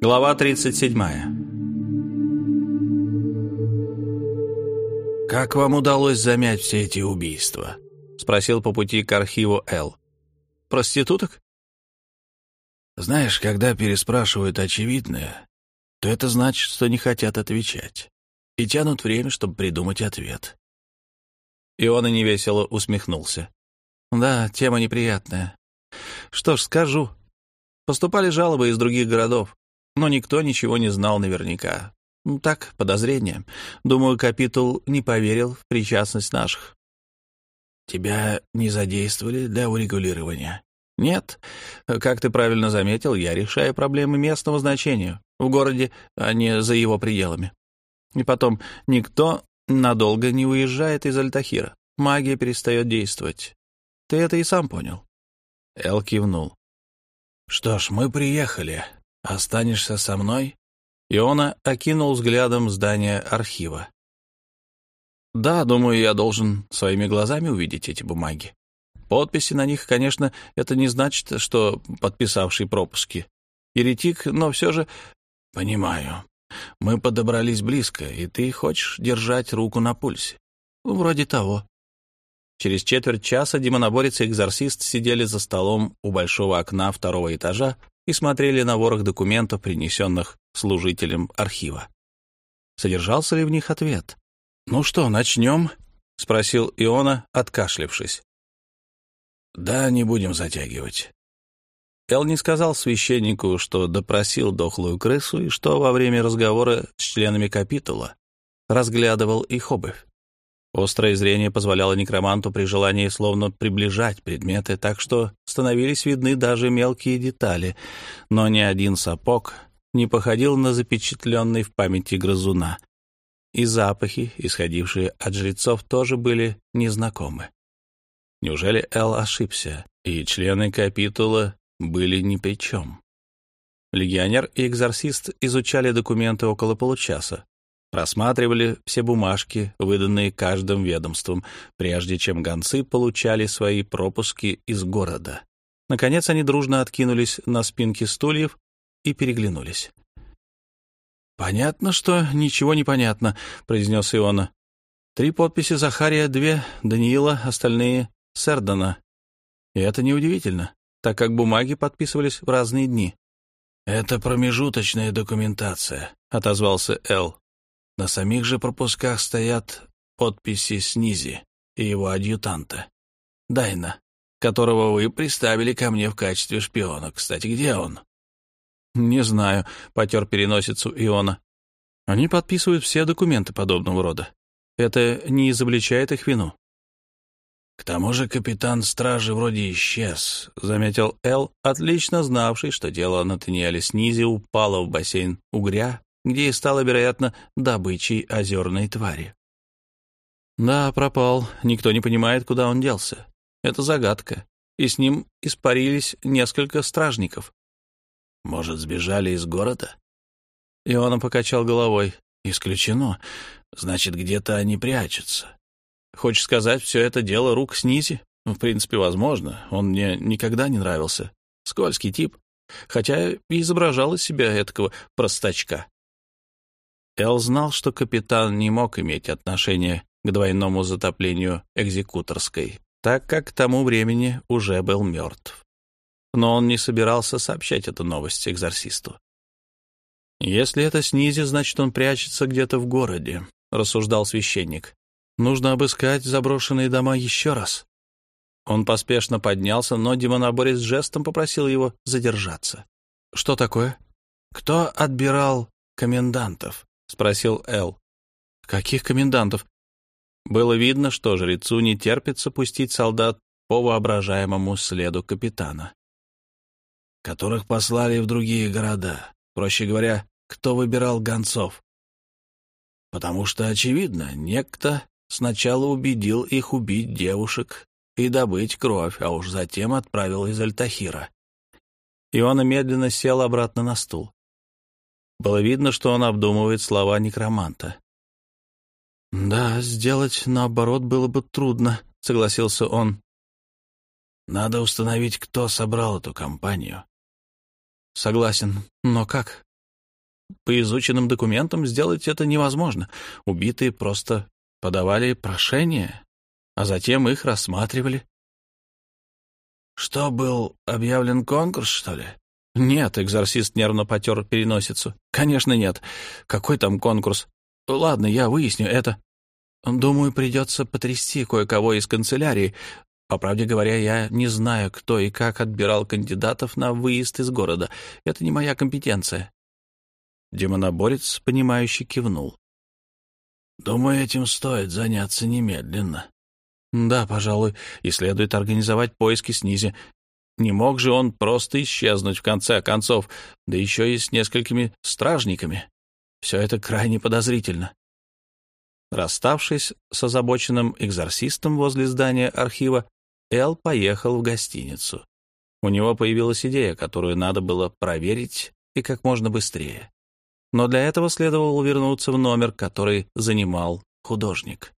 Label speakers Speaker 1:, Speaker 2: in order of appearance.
Speaker 1: Глава 37. «Как вам удалось замять все эти убийства?» — спросил по пути к архиву Эл. «Проституток?» «Знаешь, когда переспрашивают очевидное, то это значит, что не хотят отвечать, и тянут время, чтобы придумать ответ». И он и невесело усмехнулся. «Да, тема неприятная. Что ж, скажу. Поступали жалобы из других городов но никто ничего не знал наверняка. Ну, так, подозрение. Думаю, капитул не поверил в причастность наших. Тебя не задействовали для урегулирования? Нет. Как ты правильно заметил, я решаю проблемы местного значения в городе, а не за его пределами. И потом, никто надолго не уезжает из Альтахира. Магия перестает действовать. Ты это и сам понял. Эл кивнул. «Что ж, мы приехали. «Останешься со мной?» Иона окинул взглядом здание архива. «Да, думаю, я должен своими глазами увидеть эти бумаги. Подписи на них, конечно, это не значит, что подписавший пропуски. Еретик, но все же...» «Понимаю. Мы подобрались близко, и ты хочешь держать руку на пульсе?» «Вроде того». Через четверть часа демоноборец и экзорцист сидели за столом у большого окна второго этажа и смотрели на ворох документов, принесенных служителем архива. Содержался ли в них ответ? «Ну что, начнем?» — спросил Иона, откашлившись. «Да, не будем затягивать». Эл не сказал священнику, что допросил дохлую крысу и что во время разговора с членами капитула разглядывал их обувь. Острое зрение позволяло некроманту при желании словно приближать предметы, так что становились видны даже мелкие детали, но ни один сапог не походил на запечатленный в памяти грызуна. И запахи, исходившие от жрецов, тоже были незнакомы. Неужели Эл ошибся, и члены капитула были ни при чем? Легионер и экзорцист изучали документы около получаса, просматривали все бумажки, выданные каждым ведомством, прежде чем гонцы получали свои пропуски из города. Наконец они дружно откинулись на спинки стульев и переглянулись. «Понятно, что ничего не понятно», — произнес Иона. «Три подписи Захария, две Даниила, остальные — Сердана. И это неудивительно, так как бумаги подписывались в разные дни». «Это промежуточная документация», — отозвался Эл. На самих же пропусках стоят подписи Снизи и его адъютанта, Дайна, которого вы приставили ко мне в качестве шпиона. Кстати, где он?» «Не знаю», — потер переносицу Иона. «Они подписывают все документы подобного рода. Это не изобличает их вину». «К тому же капитан стражи вроде исчез», — заметил Эл, отлично знавший, что дело Натаниэля Снизи упало в бассейн угря где и стала, вероятно, добычей озерной твари. Да, пропал. Никто не понимает, куда он делся. Это загадка. И с ним испарились несколько стражников. Может, сбежали из города? Иона покачал головой. Исключено. Значит, где-то они прячутся. Хочешь сказать, все это дело рук снизи? В принципе, возможно. Он мне никогда не нравился. Скользкий тип. Хотя и изображал из себя этакого простачка. Эл знал, что капитан не мог иметь отношения к двойному затоплению экзекуторской, так как к тому времени уже был мертв. Но он не собирался сообщать эту новость экзорсисту. «Если это снизи, значит, он прячется где-то в городе», — рассуждал священник. «Нужно обыскать заброшенные дома еще раз». Он поспешно поднялся, но демоноборец жестом попросил его задержаться. «Что такое?» «Кто отбирал комендантов?» — спросил Эл. «Каких комендантов?» Было видно, что жрецу не терпится пустить солдат по воображаемому следу капитана. «Которых послали в другие города. Проще говоря, кто выбирал гонцов?» «Потому что, очевидно, некто сначала убедил их убить девушек и добыть кровь, а уж затем отправил из Альтахира». Иона медленно сел обратно на стул. Было видно, что он обдумывает слова некроманта. «Да, сделать наоборот было бы трудно», — согласился он. «Надо установить, кто собрал эту компанию». «Согласен. Но как?» По изученным документам сделать это невозможно. Убитые просто подавали прошение, а затем их рассматривали. «Что, был объявлен конкурс, что ли?» «Нет», — экзорцист нервно потер переносицу. «Конечно нет. Какой там конкурс? Ладно, я выясню это. Думаю, придется потрясти кое-кого из канцелярии. По правде говоря, я не знаю, кто и как отбирал кандидатов на выезд из города. Это не моя компетенция». Демоноборец, понимающе кивнул. «Думаю, этим стоит заняться немедленно». «Да, пожалуй, и следует организовать поиски снизу. Не мог же он просто исчезнуть в конце концов, да еще и с несколькими стражниками. Все это крайне подозрительно». Расставшись с озабоченным экзорсистом возле здания архива, Эл поехал в гостиницу. У него появилась идея, которую надо было проверить и как можно быстрее. Но для этого следовало вернуться в номер, который занимал художник.